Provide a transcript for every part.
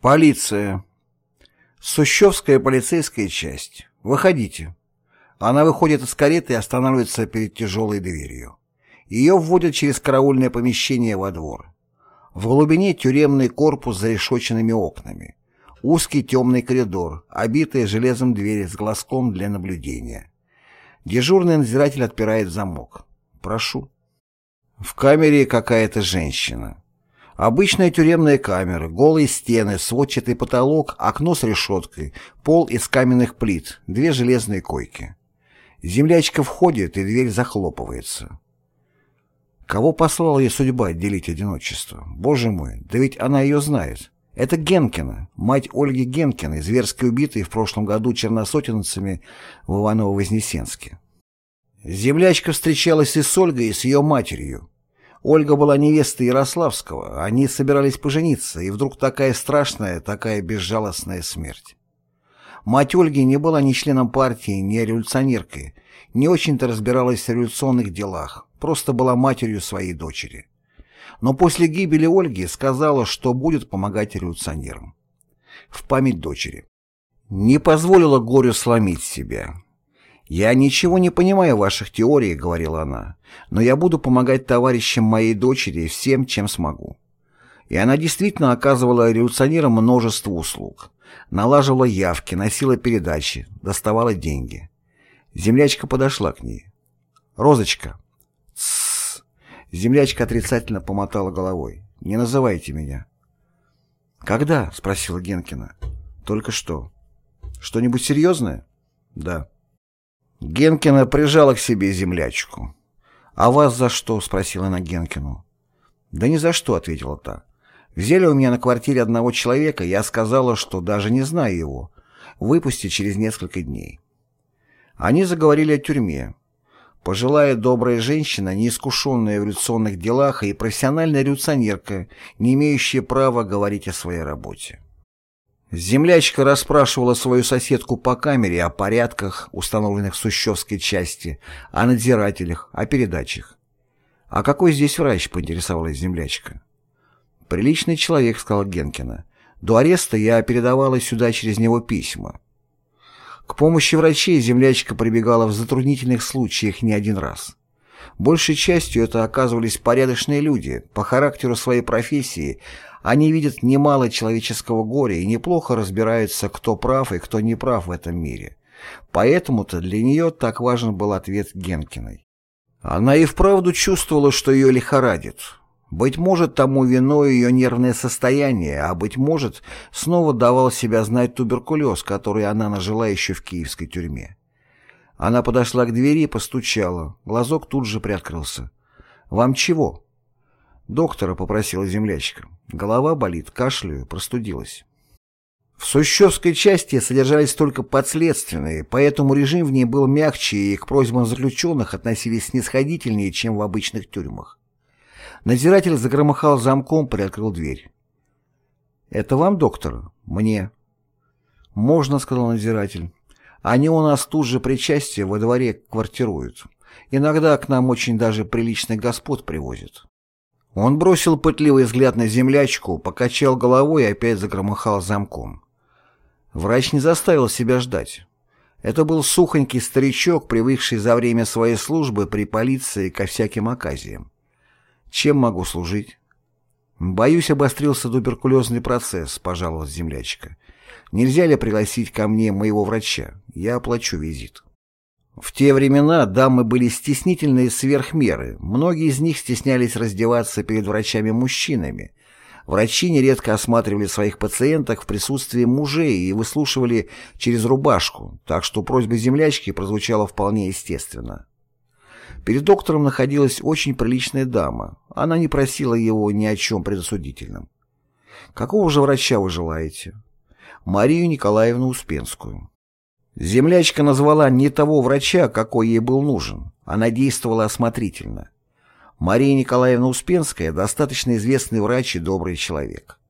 Полиция. Сущевская полицейская часть. Выходите. Она выходит из кареты и останавливается перед тяжелой дверью. Ее вводят через караульное помещение во двор. В глубине тюремный корпус с зарешоченными окнами. Узкий темный коридор, обитые железом двери с глазком для наблюдения. Дежурный надзиратель отпирает замок. Прошу. В камере какая-то женщина. Обычная тюремная камера, голые стены, сводчатый потолок, окно с решеткой, пол из каменных плит, две железные койки. Землячка входит, и дверь захлопывается. Кого послала ей судьба делить одиночество? Боже мой, да ведь она ее знает. Это Генкина, мать Ольги Генкиной, зверски убитой в прошлом году черносотенцами в Иваново-Вознесенске. Землячка встречалась и с Ольгой, и с ее матерью. Ольга была невестой Ярославского, они собирались пожениться, и вдруг такая страшная, такая безжалостная смерть. Мать Ольги не была ни членом партии, ни революционеркой, не очень-то разбиралась в революционных делах, просто была матерью своей дочери. Но после гибели Ольги сказала, что будет помогать революционерам. В память дочери. Не позволила горю сломить себя. «Я ничего не понимаю в ваших теориях», — говорила она, «но я буду помогать товарищам моей дочери всем, чем смогу». И она действительно оказывала революционерам множество услуг. Налаживала явки, носила передачи, доставала деньги. Землячка подошла к ней. «Розочка!» «Тссс!» Землячка отрицательно помотала головой. «Не называйте меня». «Когда?» — спросила Генкина. «Только что». «Что-нибудь серьезное?» «Да». Генкина прижала к себе землячку. «А вас за что?» — спросила она Генкину. «Да ни за что», — ответила та. «Взяли у меня на квартире одного человека, я сказала, что даже не знаю его. Выпусти через несколько дней». Они заговорили о тюрьме. Пожилая добрая женщина, неискушенная в революционных делах и профессиональная революционерка, не имеющая права говорить о своей работе. Землячка расспрашивала свою соседку по камере о порядках, установленных в Сущевской части, о надзирателях, о передачах. «А какой здесь врач?» — поинтересовалась землячка. «Приличный человек», — сказала Генкина. «До ареста я передавала сюда через него письма». К помощи врачей землячка прибегала в затруднительных случаях не один раз. Большей частью это оказывались порядочные люди, по характеру своей профессии они видят немало человеческого горя и неплохо разбираются, кто прав и кто не прав в этом мире. Поэтому-то для нее так важен был ответ Генкиной. Она и вправду чувствовала, что ее лихорадит. Быть может, тому виной ее нервное состояние, а быть может, снова давал себя знать туберкулез, который она нажила еще в киевской тюрьме. Она подошла к двери и постучала. Глазок тут же приоткрылся. «Вам чего?» «Доктора», — попросила землячка. Голова болит, кашляю, простудилась. В Сущевской части содержались только подследственные, поэтому режим в ней был мягче и к просьбам заключенных относились снисходительнее, чем в обычных тюрьмах. Надзиратель загромыхал замком, приоткрыл дверь. «Это вам, доктор?» «Мне». «Можно», — сказал надзиратель. «Они у нас тут же причастие во дворе квартируют. Иногда к нам очень даже приличных господ привозят». Он бросил пытливый взгляд на землячку, покачал головой и опять загромыхал замком. Врач не заставил себя ждать. Это был сухонький старичок, привыкший за время своей службы при полиции ко всяким оказиям. Чем могу служить? Боюсь, обострился туберкулезный процесс, пожаловалась землячка. Нельзя ли пригласить ко мне моего врача? Я оплачу визит. В те времена дамы были стеснительные сверх меры, многие из них стеснялись раздеваться перед врачами-мужчинами. Врачи нередко осматривали своих пациенток в присутствии мужей и выслушивали через рубашку, так что просьба землячки прозвучала вполне естественно. Перед доктором находилась очень приличная дама, она не просила его ни о чем предосудительном. «Какого же врача вы желаете?» «Марию Николаевну Успенскую». Землячка назвала не того врача, какой ей был нужен. Она действовала осмотрительно. Мария Николаевна Успенская – достаточно известный врач и добрый человек.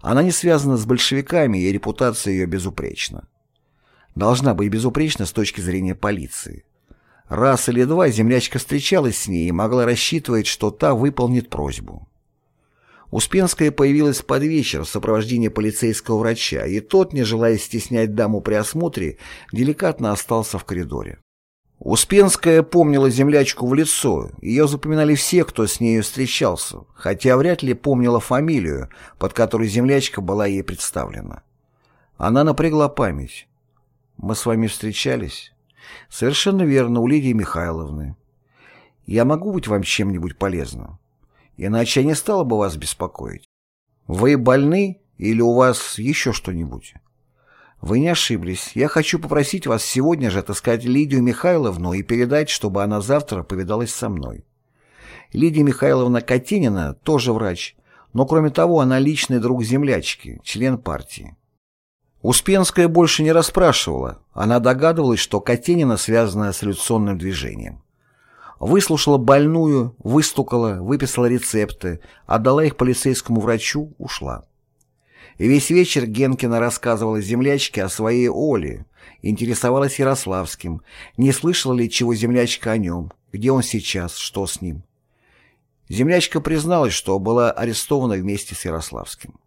Она не связана с большевиками, и репутация ее безупречна. Должна быть безупречна с точки зрения полиции. Раз или два землячка встречалась с ней и могла рассчитывать, что та выполнит просьбу. Успенская появилась под вечер в сопровождении полицейского врача, и тот, не желая стеснять даму при осмотре, деликатно остался в коридоре. Успенская помнила землячку в лицо, ее запоминали все, кто с нею встречался, хотя вряд ли помнила фамилию, под которой землячка была ей представлена. Она напрягла память. «Мы с вами встречались?» «Совершенно верно, у Лидии Михайловны. Я могу быть вам чем-нибудь полезным? Иначе я не стала бы вас беспокоить. Вы больны или у вас еще что-нибудь?» «Вы не ошиблись. Я хочу попросить вас сегодня же отыскать Лидию Михайловну и передать, чтобы она завтра повидалась со мной. Лидия Михайловна Катенина тоже врач, но кроме того она личный друг землячки, член партии. Успенская больше не расспрашивала. Она догадывалась, что Катенина связана с революционным движением. Выслушала больную, выстукала, выписала рецепты, отдала их полицейскому врачу, ушла. И весь вечер Генкина рассказывала землячке о своей Оле, интересовалась Ярославским, не слышала ли чего землячка о нем, где он сейчас, что с ним. Землячка призналась, что была арестована вместе с Ярославским.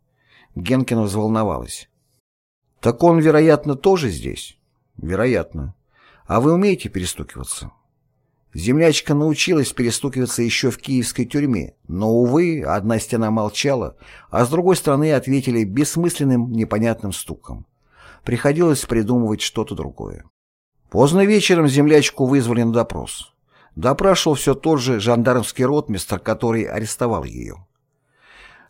Генкина взволновалась. «Так он, вероятно, тоже здесь?» «Вероятно. А вы умеете перестукиваться?» Землячка научилась перестукиваться еще в киевской тюрьме, но, увы, одна стена молчала, а с другой стороны ответили бессмысленным непонятным стуком. Приходилось придумывать что-то другое. Поздно вечером землячку вызвали на допрос. Допрашивал все тот же жандармский ротмистр, который арестовал ее.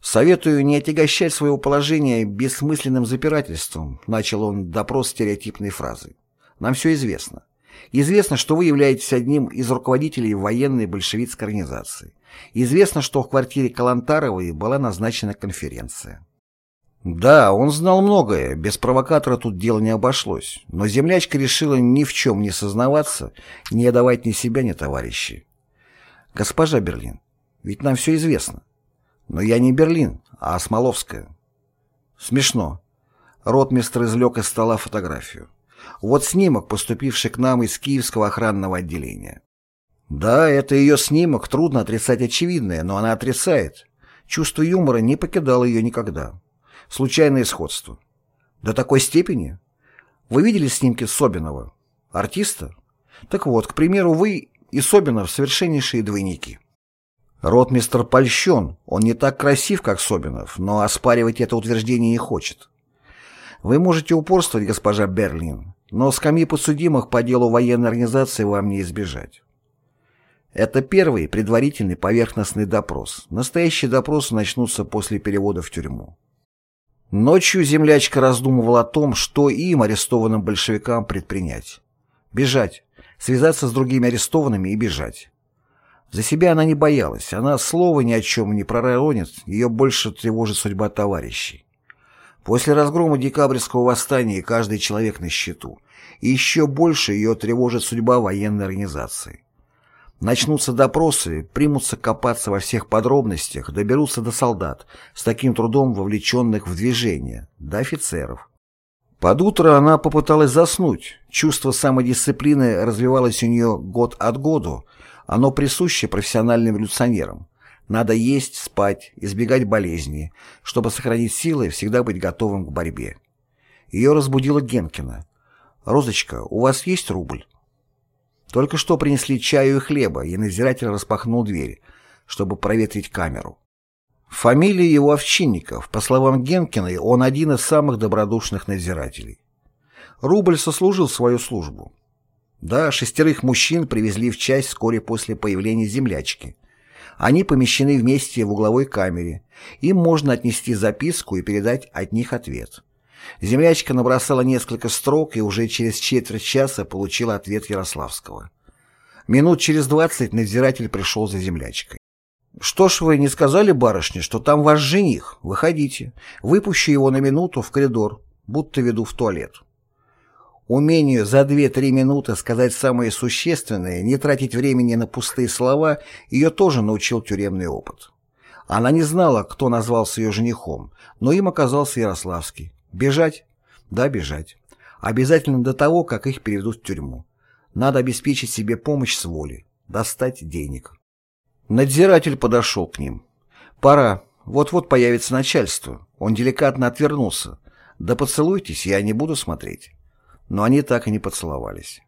«Советую не отягощать своего положения бессмысленным запирательством», начал он допрос стереотипной фразой. «Нам все известно. Известно, что вы являетесь одним из руководителей военной большевистской организации. Известно, что в квартире Калантаровой была назначена конференция. Да, он знал многое, без провокатора тут дело не обошлось, но землячка решила ни в чем не сознаваться, не давать ни себя, ни товарищей. Госпожа Берлин, ведь нам все известно. Но я не Берлин, а Смоловская. Смешно. Ротмистр извлек из стола фотографию. Вот снимок, поступивший к нам из Киевского охранного отделения. Да, это ее снимок, трудно отрицать очевидное, но она отрицает. Чувство юмора не покидало ее никогда. Случайное сходство. До такой степени? Вы видели снимки Собинова? Артиста? Так вот, к примеру, вы и Собинов совершеннейшие двойники. Ротмистр польщен, он не так красив, как Собинов, но оспаривать это утверждение не хочет. Вы можете упорствовать, госпожа Берлин, но скамьи подсудимых по делу военной организации вам не избежать. Это первый предварительный поверхностный допрос. Настоящие допросы начнутся после перевода в тюрьму. Ночью землячка раздумывала о том, что им, арестованным большевикам, предпринять. Бежать, связаться с другими арестованными и бежать. За себя она не боялась, она слова ни о чем не проронит, ее больше тревожит судьба товарищей. После разгрома декабрьского восстания каждый человек на счету, и еще больше ее тревожит судьба военной организации. Начнутся допросы, примутся копаться во всех подробностях, доберутся до солдат, с таким трудом вовлеченных в движение, до офицеров. Под утро она попыталась заснуть, чувство самодисциплины развивалось у нее год от году, оно присуще профессиональным революционерам. Надо есть, спать, избегать болезней, чтобы сохранить силы и всегда быть готовым к борьбе. Ее разбудила Генкина. «Розочка, у вас есть рубль?» Только что принесли чаю и хлеба, и надзиратель распахнул дверь, чтобы проветрить камеру. Фамилия его Овчинников. По словам Генкиной, он один из самых добродушных надзирателей. Рубль сослужил свою службу. Да, шестерых мужчин привезли в часть вскоре после появления землячки – они помещены вместе в угловой камере. Им можно отнести записку и передать от них ответ. Землячка набросала несколько строк и уже через четверть часа получила ответ Ярославского. Минут через двадцать надзиратель пришел за землячкой. «Что ж вы не сказали барышне, что там ваш жених? Выходите. Выпущу его на минуту в коридор, будто веду в туалет». Умению за 2-3 минуты сказать самое существенное, не тратить времени на пустые слова, ее тоже научил тюремный опыт. Она не знала, кто назвался ее женихом, но им оказался Ярославский. Бежать? Да, бежать. Обязательно до того, как их переведут в тюрьму. Надо обеспечить себе помощь с воли, достать денег. Надзиратель подошел к ним. «Пора. Вот-вот появится начальство. Он деликатно отвернулся. Да поцелуйтесь, я не буду смотреть. Но они так и не поцеловались.